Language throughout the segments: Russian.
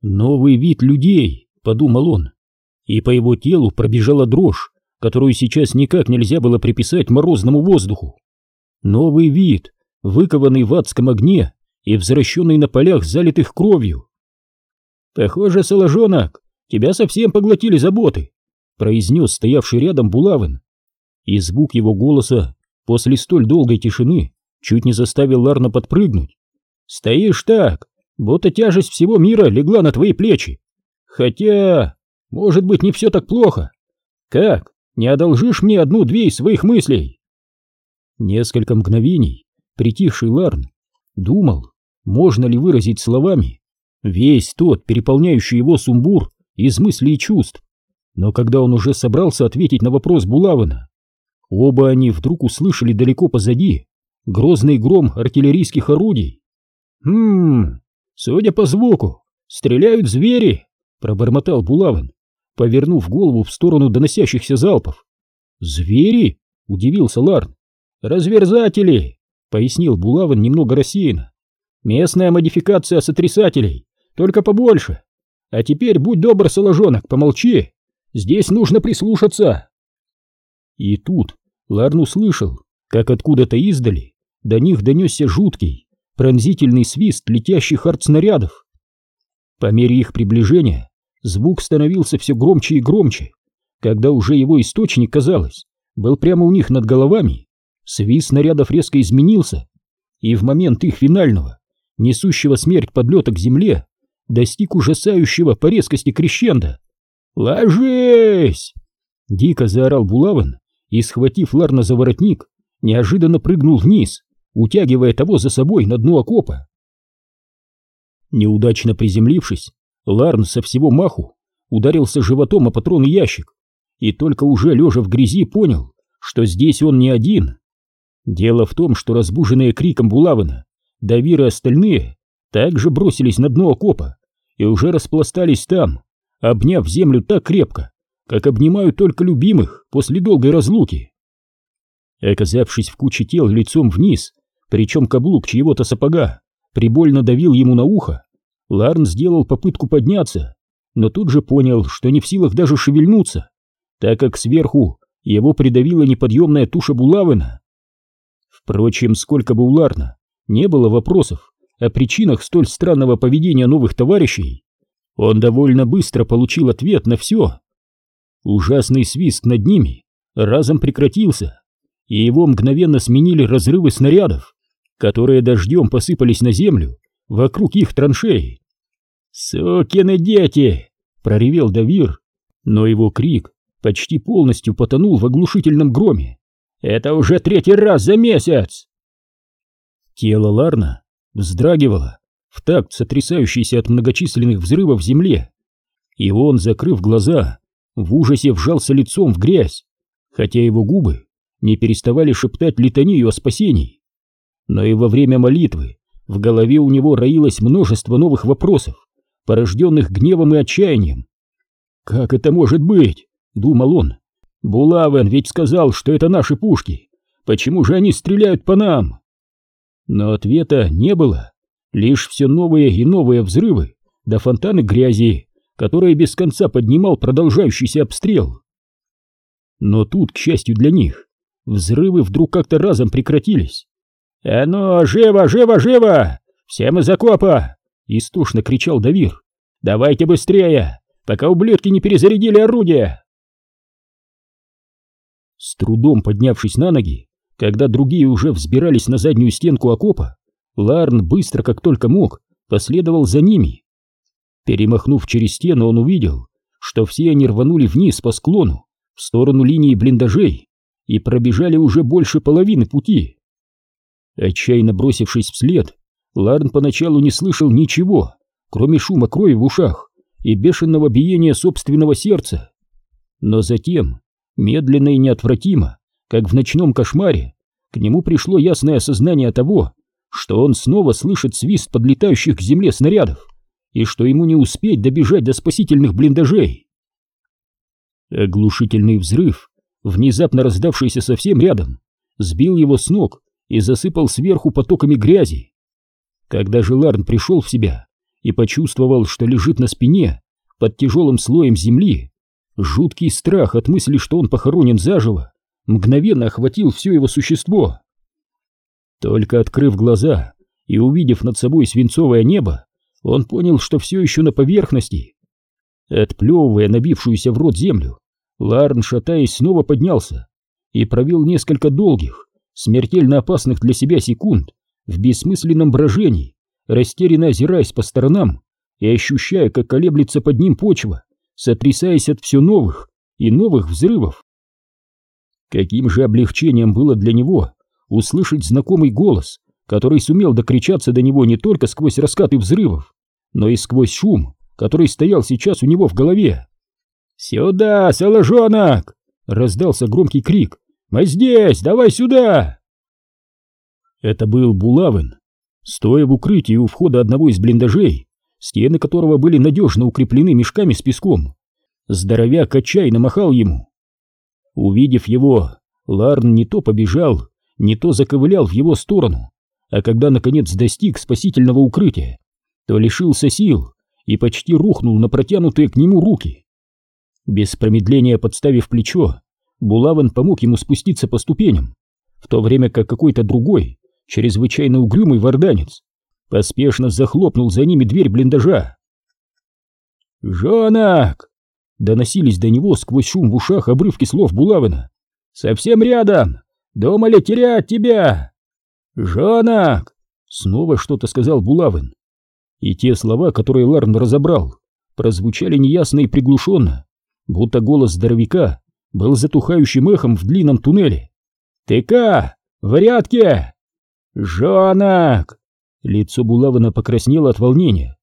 Новый вид людей, подумал он, и по его телу пробежала дрожь, которую сейчас никак нельзя было приписать морозному воздуху. Новый вид, выкованный в адском огне и взращенный на полях, залитых кровью. «Похоже, Соложонок, тебя совсем поглотили заботы», произнес стоявший рядом Булавин. И звук его голоса после столь долгой тишины чуть не заставил Ларна подпрыгнуть. «Стоишь так, будто тяжесть всего мира легла на твои плечи. Хотя, может быть, не все так плохо. Как, не одолжишь мне одну-две из своих мыслей?» Несколько мгновений притихший Ларн думал, можно ли выразить словами весь тот переполняющий его сумбур из мыслей и чувств. Но когда он уже собрался ответить на вопрос Булавина, оба они вдруг услышали далеко позади грозный гром артиллерийских орудий. «Хм, судя по звуку, стреляют звери!» — пробормотал Булавин, повернув голову в сторону доносящихся залпов. «Звери?» — удивился Ларн. «Разверзатели!» — пояснил Булавин немного рассеянно. «Местная модификация сотрясателей, только побольше. А теперь будь добр, соложонок, помолчи. Здесь нужно прислушаться!» И тут Ларн услышал, как откуда-то издали до них донесся жуткий, пронзительный свист летящих артснарядов. По мере их приближения звук становился все громче и громче, когда уже его источник, казалось, был прямо у них над головами, свист снарядов резко изменился, и в момент их финального, несущего смерть подлета к земле, достиг ужасающего по резкости крещенда. «Ложись!» Дико заорал Булавин и, схватив Ларна за воротник, неожиданно прыгнул вниз, утягивая того за собой на дно окопа. Неудачно приземлившись, Ларн со всего маху ударился животом о патронный ящик и только уже лежа в грязи понял, что здесь он не один. Дело в том, что разбуженные криком Булавина, Давир и остальные также бросились на дно окопа и уже распластались там, обняв землю так крепко, как обнимают только любимых после долгой разлуки. Оказавшись в куче тел лицом вниз, причем каблук чьего-то сапога прибольно давил ему на ухо, Ларн сделал попытку подняться, но тут же понял, что не в силах даже шевельнуться, так как сверху его придавила неподъемная туша булавина. Впрочем, сколько бы у Ларна не было вопросов о причинах столь странного поведения новых товарищей, он довольно быстро получил ответ на все. Ужасный свист над ними разом прекратился, и его мгновенно сменили разрывы снарядов, которые дождем посыпались на землю вокруг их траншеи. «Сукины дети!» — проревел Давир, но его крик почти полностью потонул в оглушительном громе. «Это уже третий раз за месяц!» Тело Ларна вздрагивало в такт сотрясающейся от многочисленных взрывов земле, и он, закрыв глаза, в ужасе вжался лицом в грязь, хотя его губы не переставали шептать литанию о спасении. Но и во время молитвы в голове у него роилось множество новых вопросов, порожденных гневом и отчаянием. «Как это может быть?» — думал он. «Булавен ведь сказал, что это наши пушки. Почему же они стреляют по нам?» Но ответа не было. Лишь все новые и новые взрывы, да фонтаны грязи, которые без конца поднимал продолжающийся обстрел. Но тут, к счастью для них, взрывы вдруг как-то разом прекратились. «А ну, живо, живо, живо! Всем из окопа!» — истошно кричал Давир. «Давайте быстрее, пока ублюдки не перезарядили орудия!» С трудом поднявшись на ноги, когда другие уже взбирались на заднюю стенку окопа, Ларн быстро, как только мог, последовал за ними. Перемахнув через стену, он увидел, что все они рванули вниз по склону, в сторону линии блиндажей, и пробежали уже больше половины пути. Отчаянно бросившись вслед, Ларн поначалу не слышал ничего, кроме шума крови в ушах и бешеного биения собственного сердца. Но затем, медленно и неотвратимо, как в ночном кошмаре, к нему пришло ясное осознание того, что он снова слышит свист подлетающих к земле снарядов и что ему не успеть добежать до спасительных блиндажей. Оглушительный взрыв, внезапно раздавшийся совсем рядом, сбил его с ног и засыпал сверху потоками грязи. Когда же Ларн пришел в себя и почувствовал, что лежит на спине под тяжелым слоем земли. Жуткий страх от мысли, что он похоронен заживо, мгновенно охватил все его существо. Только открыв глаза и увидев над собой свинцовое небо, он понял, что все еще на поверхности. Отплевывая набившуюся в рот землю, Ларн, шатаясь, снова поднялся и провел несколько долгих, смертельно опасных для себя секунд в бессмысленном брожении, растерянно озираясь по сторонам и ощущая, как колеблется под ним почва, сотрясаясь от все новых и новых взрывов. Каким же облегчением было для него услышать знакомый голос, который сумел докричаться до него не только сквозь раскаты взрывов, но и сквозь шум, который стоял сейчас у него в голове. «Сюда, соложонок!» — раздался громкий крик. «Мы здесь! Давай сюда!» Это был Булавин. Стоя в укрытии у входа одного из блиндажей, стены которого были надежно укреплены мешками с песком, здоровяк отчаянно махал ему. Увидев его, Ларн не то побежал, не то заковылял в его сторону, а когда наконец достиг спасительного укрытия, то лишился сил и почти рухнул на протянутые к нему руки. Без промедления подставив плечо, Булаван помог ему спуститься по ступеням, в то время как какой-то другой, чрезвычайно угрюмый варданец, поспешно захлопнул за ними дверь блиндажа. «Жонок!» — доносились до него сквозь шум в ушах обрывки слов Булавина. «Совсем рядом! Думали терять тебя!» «Жонок!» — снова что-то сказал Булавин. И те слова, которые Ларн разобрал, прозвучали неясно и приглушенно, будто голос здоровяка был затухающим эхом в длинном туннеле. «Ты-ка! В рядке!» «Жонок!» Лицо Булавина покраснело от волнения.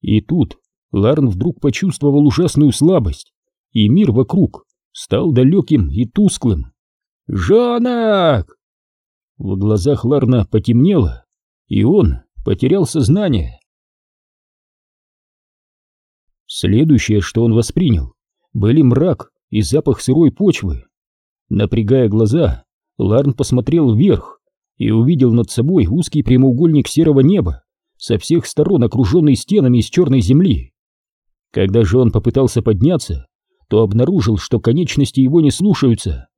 И тут Ларн вдруг почувствовал ужасную слабость, и мир вокруг стал далеким и тусклым. «Жонок!» В глазах Ларна потемнело, и он потерял сознание. Следующее, что он воспринял, были мрак и запах сырой почвы. Напрягая глаза, Ларн посмотрел вверх и увидел над собой узкий прямоугольник серого неба, со всех сторон окруженный стенами из черной земли. Когда же он попытался подняться, то обнаружил, что конечности его не слушаются.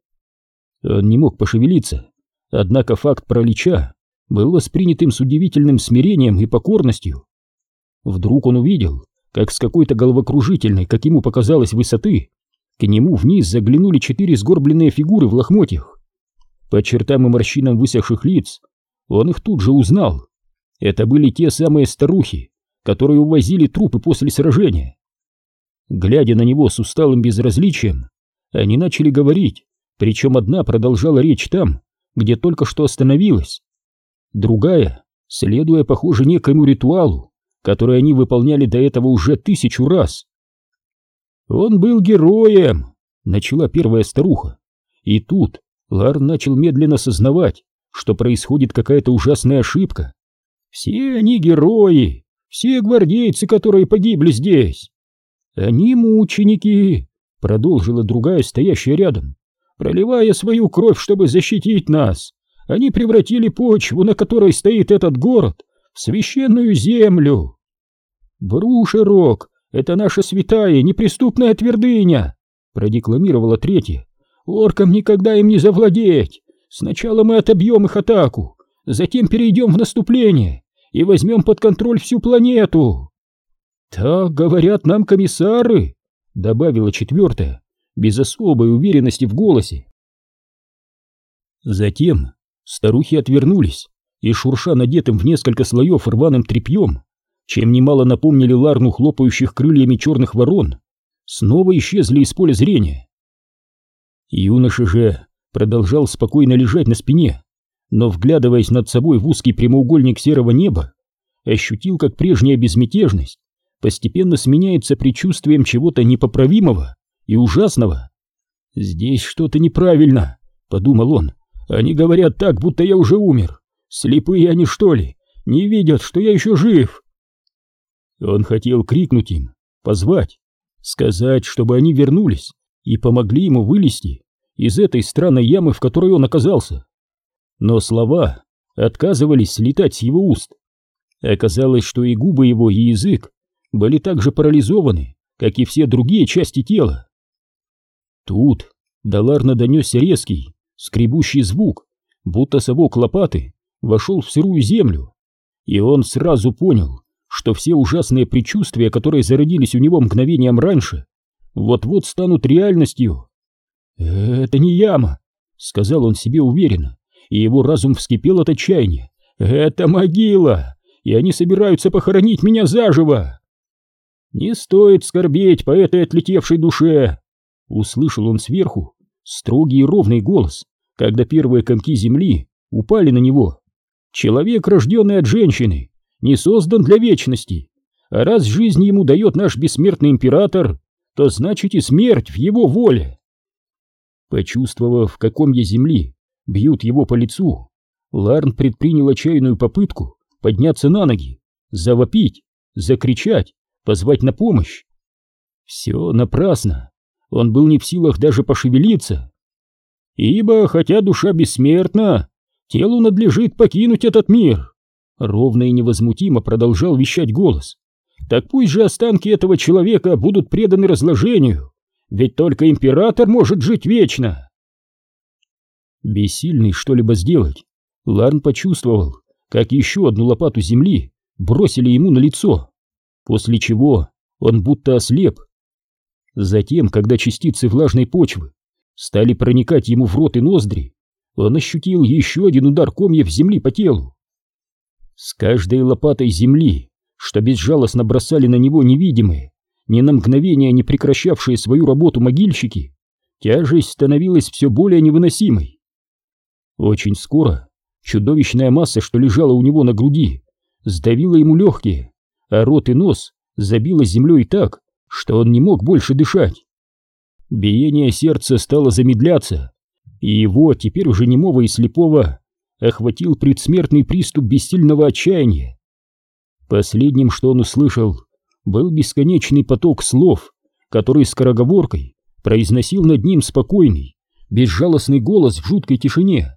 Он не мог пошевелиться, однако факт пролича был воспринят им с удивительным смирением и покорностью. Вдруг он увидел, как с какой-то головокружительной, как ему показалось, высоты, к нему вниз заглянули четыре сгорбленные фигуры в лохмотьях. По чертам и морщинам высохших лиц он их тут же узнал. Это были те самые старухи, которые увозили трупы после сражения. Глядя на него с усталым безразличием, они начали говорить, причем одна продолжала речь там, где только что остановилась. Другая, следуя, похоже, некоему ритуалу, который они выполняли до этого уже тысячу раз. «Он был героем!» — начала первая старуха. И тут Лар начал медленно сознавать, что происходит какая-то ужасная ошибка. «Все они герои! Все гвардейцы, которые погибли здесь!» «Они мученики!» — продолжила другая, стоящая рядом. «Проливая свою кровь, чтобы защитить нас, они превратили почву, на которой стоит этот город, в священную землю!» «Брушерок это наша святая, неприступная твердыня!» продекламировала третья. «Оркам никогда им не завладеть! Сначала мы отобьем их атаку, затем перейдем в наступление и возьмем под контроль всю планету!» «Так говорят нам комиссары!» добавила четвертая, без особой уверенности в голосе. Затем старухи отвернулись и, шурша надетым в несколько слоев рваным тряпьем, чем немало напомнили Ларну хлопающих крыльями черных ворон, снова исчезли из поля зрения. Юноша же продолжал спокойно лежать на спине, но, вглядываясь над собой в узкий прямоугольник серого неба, ощутил, как прежняя безмятежность постепенно сменяется предчувствием чего-то непоправимого и ужасного. «Здесь что-то неправильно», — подумал он. «Они говорят так, будто я уже умер. Слепые они, что ли? Не видят, что я еще жив?» Он хотел крикнуть им, позвать, сказать, чтобы они вернулись и помогли ему вылезти из этой странной ямы, в которой он оказался. Но слова отказывались слетать с его уст. Оказалось, что и губы его, и язык были так же парализованы, как и все другие части тела. Тут до Ларна донесся резкий, скребущий звук, будто совок лопаты вошел в сырую землю, и он сразу понял, что все ужасные предчувствия, которые зародились у него мгновением раньше, вот-вот станут реальностью. «Это не яма», — сказал он себе уверенно, и его разум вскипел от отчаяния. «Это могила, и они собираются похоронить меня заживо!» «Не стоит скорбеть по этой отлетевшей душе!» Услышал он сверху строгий и ровный голос, когда первые комки земли упали на него. «Человек, рожденный от женщины, не создан для вечности, а раз жизнь ему дает наш бессмертный император, то значит и смерть в его воле!» Почувствовав, в каком я земли бьют его по лицу, Ларн предпринял отчаянную попытку подняться на ноги, завопить, закричать, позвать на помощь. Все напрасно, он был не в силах даже пошевелиться. Ибо, хотя душа бессмертна, телу надлежит покинуть этот мир. Ровно и невозмутимо продолжал вещать голос. Так пусть же останки этого человека будут преданы разложению, ведь только император может жить вечно. Бессильный что-либо сделать, Ларн почувствовал, как еще одну лопату земли бросили ему на лицо, после чего он будто ослеп. Затем, когда частицы влажной почвы стали проникать ему в рот и ноздри, он ощутил еще один удар комьев земли по телу. С каждой лопатой земли, что безжалостно бросали на него невидимые, ни на мгновение не прекращавшие свою работу могильщики, тяжесть становилась все более невыносимой. Очень скоро чудовищная масса, что лежала у него на груди, сдавила ему легкие, а рот и нос забила землей так, что он не мог больше дышать. Биение сердца стало замедляться, и его, теперь уже немого и слепого, охватил предсмертный приступ бессильного отчаяния. Последним, что он услышал, был бесконечный поток слов, который скороговоркой произносил над ним спокойный, безжалостный голос в жуткой тишине.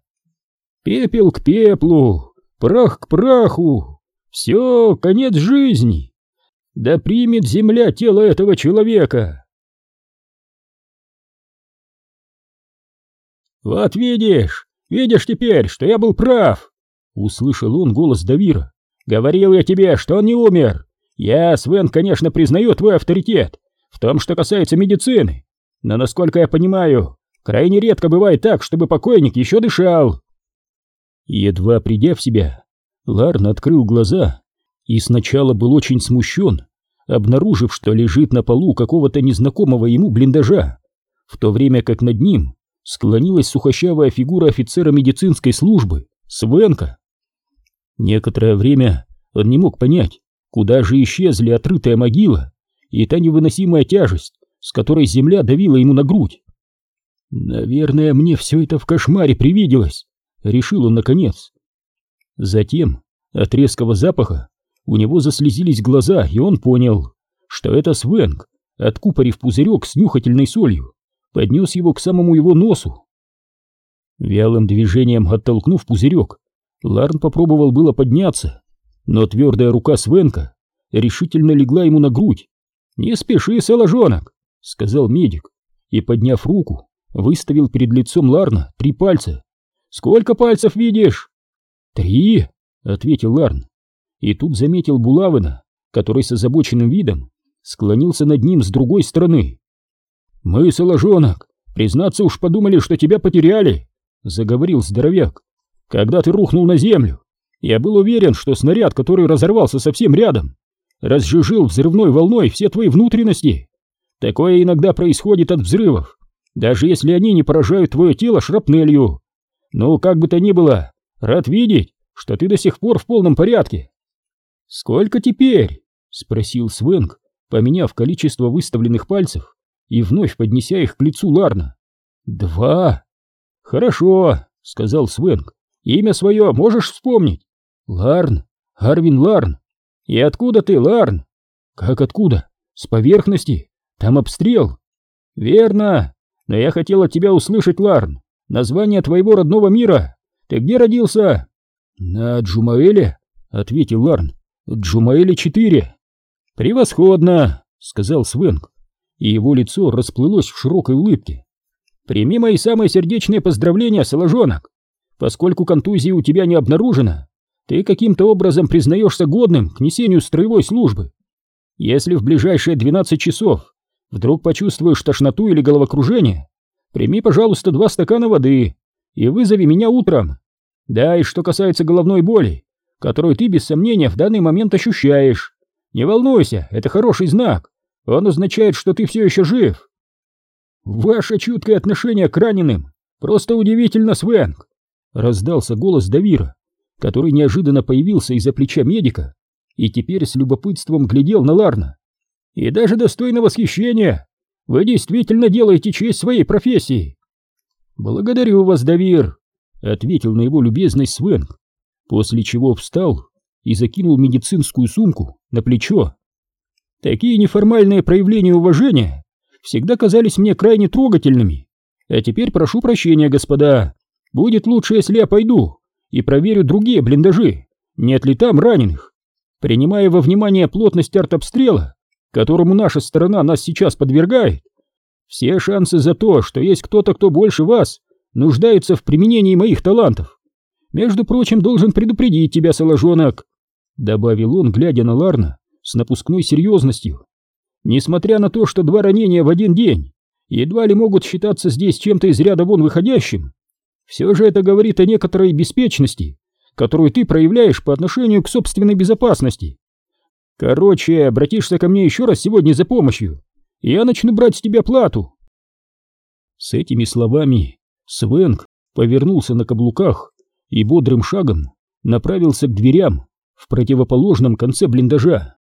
«Пепел к пеплу, прах к праху, все, конец жизни! Да примет земля тело этого человека!» «Вот видишь, видишь теперь, что я был прав!» Услышал он голос Давира. «Говорил я тебе, что он не умер! Я, Свен, конечно, признаю твой авторитет в том, что касается медицины, но, насколько я понимаю, крайне редко бывает так, чтобы покойник еще дышал!» Едва придя в себя, Ларн открыл глаза и сначала был очень смущен, обнаружив, что лежит на полу какого-то незнакомого ему блиндажа, в то время как над ним склонилась сухощавая фигура офицера медицинской службы, Свенка. Некоторое время он не мог понять, куда же исчезли отрытая могила и та невыносимая тяжесть, с которой земля давила ему на грудь. «Наверное, мне все это в кошмаре привиделось», — решил он наконец. Затем, от резкого запаха, у него заслезились глаза, и он понял, что это Свенг, откупорив пузырек с нюхательной солью, поднес его к самому его носу. Вялым движением оттолкнув пузырек, Ларн попробовал было подняться, но твердая рука Свенка решительно легла ему на грудь. «Не спеши, соложонок!» — сказал медик, и, подняв руку, выставил перед лицом Ларна три пальца. «Сколько пальцев видишь?» «Три!» — ответил Ларн. И тут заметил Булавина, который с озабоченным видом склонился над ним с другой стороны. «Мы, соложонок, признаться уж подумали, что тебя потеряли», — заговорил здоровяк. «Когда ты рухнул на землю, я был уверен, что снаряд, который разорвался совсем рядом, разжижил взрывной волной все твои внутренности. Такое иногда происходит от взрывов, даже если они не поражают твое тело шрапнелью. Ну, как бы то ни было, рад видеть, что ты до сих пор в полном порядке». «Сколько теперь?» — спросил Свенг, поменяв количество выставленных пальцев и вновь поднеся их к лицу Ларна. «Два!» «Хорошо», — сказал Свенг. «Имя свое можешь вспомнить?» «Ларн, Арвин Ларн. И откуда ты, Ларн?» «Как откуда? С поверхности. Там обстрел». «Верно. Но я хотел от тебя услышать, Ларн, название твоего родного мира. Ты где родился?» «На Джумаэле», — ответил Ларн. Джумаэля 4. Превосходно, сказал Свенг, и его лицо расплылось в широкой улыбке. Прими мои самые сердечные поздравления, Соложонок. Поскольку контузии у тебя не обнаружено, ты каким-то образом признаешься годным к несению строевой службы. Если в ближайшие 12 часов вдруг почувствуешь тошноту или головокружение, прими, пожалуйста, два стакана воды и вызови меня утром. Да, и что касается головной боли, которую ты без сомнения в данный момент ощущаешь, не волнуйся, это хороший знак. Он означает, что ты все еще жив. Ваше чуткое отношение к раненым просто удивительно, Свенг. Раздался голос Давира, который неожиданно появился из-за плеча медика и теперь с любопытством глядел на Ларна. И даже достойно восхищения. Вы действительно делаете честь своей профессии. Благодарю вас, Давир, ответил на его любезность Свенг, после чего встал и закинул медицинскую сумку на плечо. Такие неформальные проявления уважения всегда казались мне крайне трогательными. А теперь прошу прощения, господа. Будет лучше, если я пойду и проверю другие блиндажи, нет ли там раненых. Принимая во внимание плотность артобстрела, которому наша сторона нас сейчас подвергает, все шансы за то, что есть кто-то, кто больше вас, нуждается в применении моих талантов. Между прочим, должен предупредить тебя, Соложонок, добавил он, глядя на Ларна с напускной серьезностью. Несмотря на то, что два ранения в один день едва ли могут считаться здесь чем-то из ряда вон выходящим, все же это говорит о некоторой беспечности, которую ты проявляешь по отношению к собственной безопасности. Короче, обратишься ко мне еще раз сегодня за помощью, и я начну брать с тебя плату. С этими словами Свенг повернулся на каблуках и бодрым шагом направился к дверям в противоположном конце блиндажа.